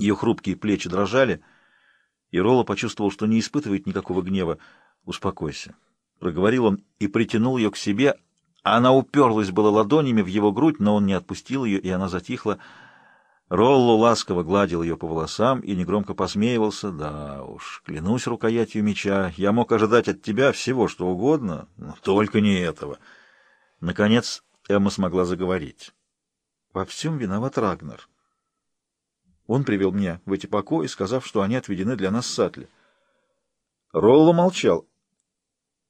Ее хрупкие плечи дрожали, и Ролла почувствовал, что не испытывает никакого гнева. «Успокойся», — проговорил он и притянул ее к себе. Она уперлась было ладонями в его грудь, но он не отпустил ее, и она затихла. Ролло ласково гладил ее по волосам и негромко посмеивался. «Да уж, клянусь рукоятью меча, я мог ожидать от тебя всего, что угодно, но только не этого». Наконец Эмма смогла заговорить. «Во всем виноват Рагнар. Он привел меня в эти покои, сказав, что они отведены для нас с Сатли». Ролло молчал.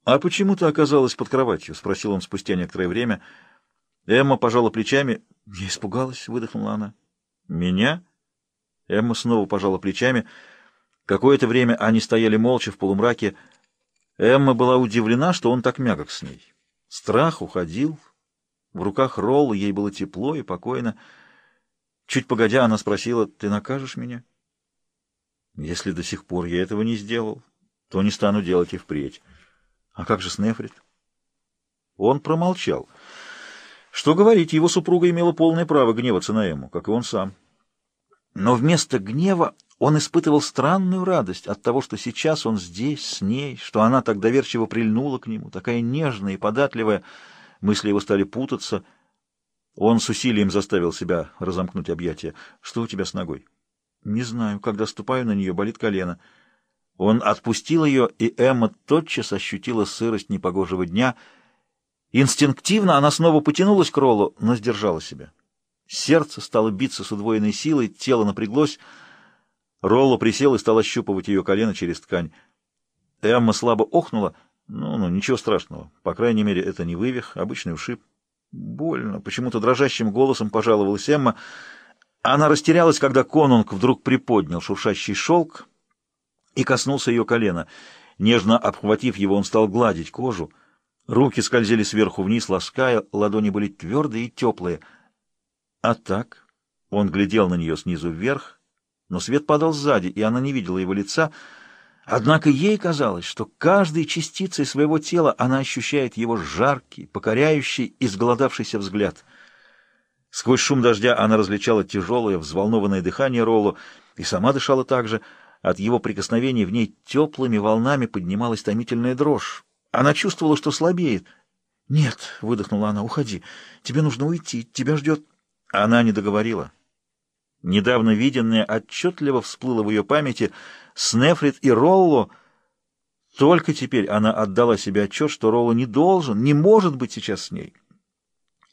«А почему ты оказалась под кроватью?» — спросил он спустя некоторое время. Эмма пожала плечами. «Я испугалась», — выдохнула она. «Меня?» Эмма снова пожала плечами. Какое-то время они стояли молча в полумраке. Эмма была удивлена, что он так мягок с ней. Страх уходил. В руках Ролла ей было тепло и покойно. Чуть погодя, она спросила, «Ты накажешь меня?» «Если до сих пор я этого не сделал, то не стану делать и впредь». «А как же Снефрит?» Он промолчал. Что говорить, его супруга имела полное право гневаться на Эму, как и он сам. Но вместо гнева он испытывал странную радость от того, что сейчас он здесь, с ней, что она так доверчиво прильнула к нему, такая нежная и податливая. Мысли его стали путаться. Он с усилием заставил себя разомкнуть объятия. «Что у тебя с ногой?» «Не знаю. Когда ступаю на нее, болит колено». Он отпустил ее, и Эмма тотчас ощутила сырость непогожего дня — Инстинктивно она снова потянулась к Роллу, но сдержала себя. Сердце стало биться с удвоенной силой, тело напряглось. Ролло присел и стал ощупывать ее колено через ткань. Эмма слабо охнула. Ну, ну, ничего страшного. По крайней мере, это не вывих, обычный ушиб. Больно. Почему-то дрожащим голосом пожаловалась Эмма. Она растерялась, когда конунг вдруг приподнял шуршащий шелк и коснулся ее колена. Нежно обхватив его, он стал гладить кожу. Руки скользили сверху вниз, лаская, ладони были твердые и теплые. А так он глядел на нее снизу вверх, но свет падал сзади, и она не видела его лица. Однако ей казалось, что каждой частицей своего тела она ощущает его жаркий, покоряющий, изголодавшийся взгляд. Сквозь шум дождя она различала тяжелое, взволнованное дыхание Роллу и сама дышала так же. От его прикосновений в ней теплыми волнами поднималась томительная дрожь. Она чувствовала, что слабеет. «Нет», — выдохнула она, — «уходи. Тебе нужно уйти. Тебя ждет...» Она не договорила. Недавно виденное отчетливо всплыло в ее памяти Снефрит и Ролло. Только теперь она отдала себе отчет, что Ролло не должен, не может быть сейчас с ней.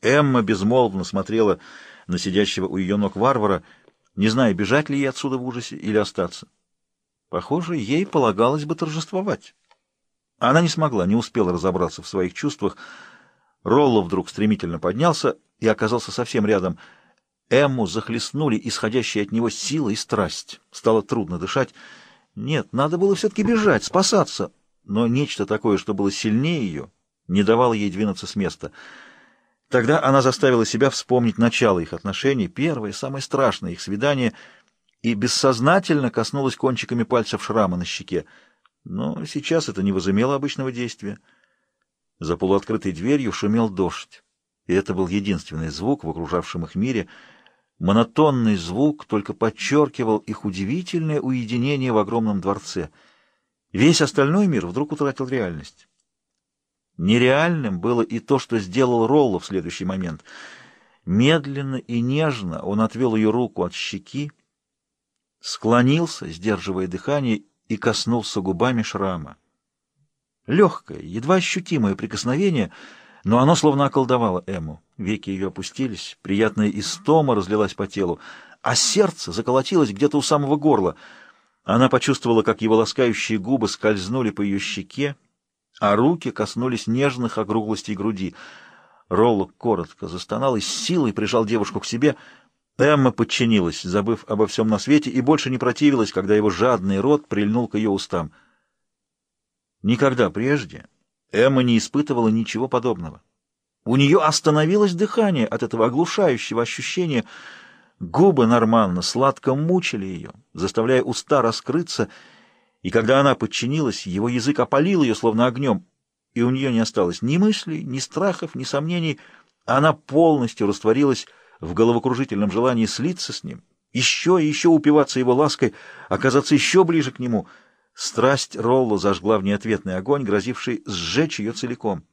Эмма безмолвно смотрела на сидящего у ее ног варвара, не зная, бежать ли ей отсюда в ужасе или остаться. Похоже, ей полагалось бы торжествовать. Она не смогла, не успела разобраться в своих чувствах. Ролло вдруг стремительно поднялся и оказался совсем рядом. Эмму захлестнули исходящие от него сила и страсть. Стало трудно дышать. Нет, надо было все-таки бежать, спасаться. Но нечто такое, что было сильнее ее, не давало ей двинуться с места. Тогда она заставила себя вспомнить начало их отношений, первое, самое страшное их свидание, и бессознательно коснулась кончиками пальцев шрама на щеке. Но сейчас это не возымело обычного действия. За полуоткрытой дверью шумел дождь, и это был единственный звук в окружавшем их мире. Монотонный звук только подчеркивал их удивительное уединение в огромном дворце. Весь остальной мир вдруг утратил реальность. Нереальным было и то, что сделал Ролло в следующий момент. Медленно и нежно он отвел ее руку от щеки, склонился, сдерживая дыхание, и коснулся губами шрама. Легкое, едва ощутимое прикосновение, но оно словно околдовало Эму. Веки ее опустились, приятная истома разлилась по телу, а сердце заколотилось где-то у самого горла. Она почувствовала, как его ласкающие губы скользнули по ее щеке, а руки коснулись нежных округлостей груди. Ролло коротко застонал и с силой прижал девушку к себе — Эмма подчинилась, забыв обо всем на свете, и больше не противилась, когда его жадный рот прильнул к ее устам. Никогда прежде Эмма не испытывала ничего подобного. У нее остановилось дыхание от этого оглушающего ощущения. Губы Норманна сладко мучили ее, заставляя уста раскрыться, и когда она подчинилась, его язык опалил ее, словно огнем, и у нее не осталось ни мыслей, ни страхов, ни сомнений. Она полностью растворилась в головокружительном желании слиться с ним еще и еще упиваться его лаской, оказаться еще ближе к нему. Страсть Ролло зажгла в ней ответный огонь, грозивший сжечь ее целиком.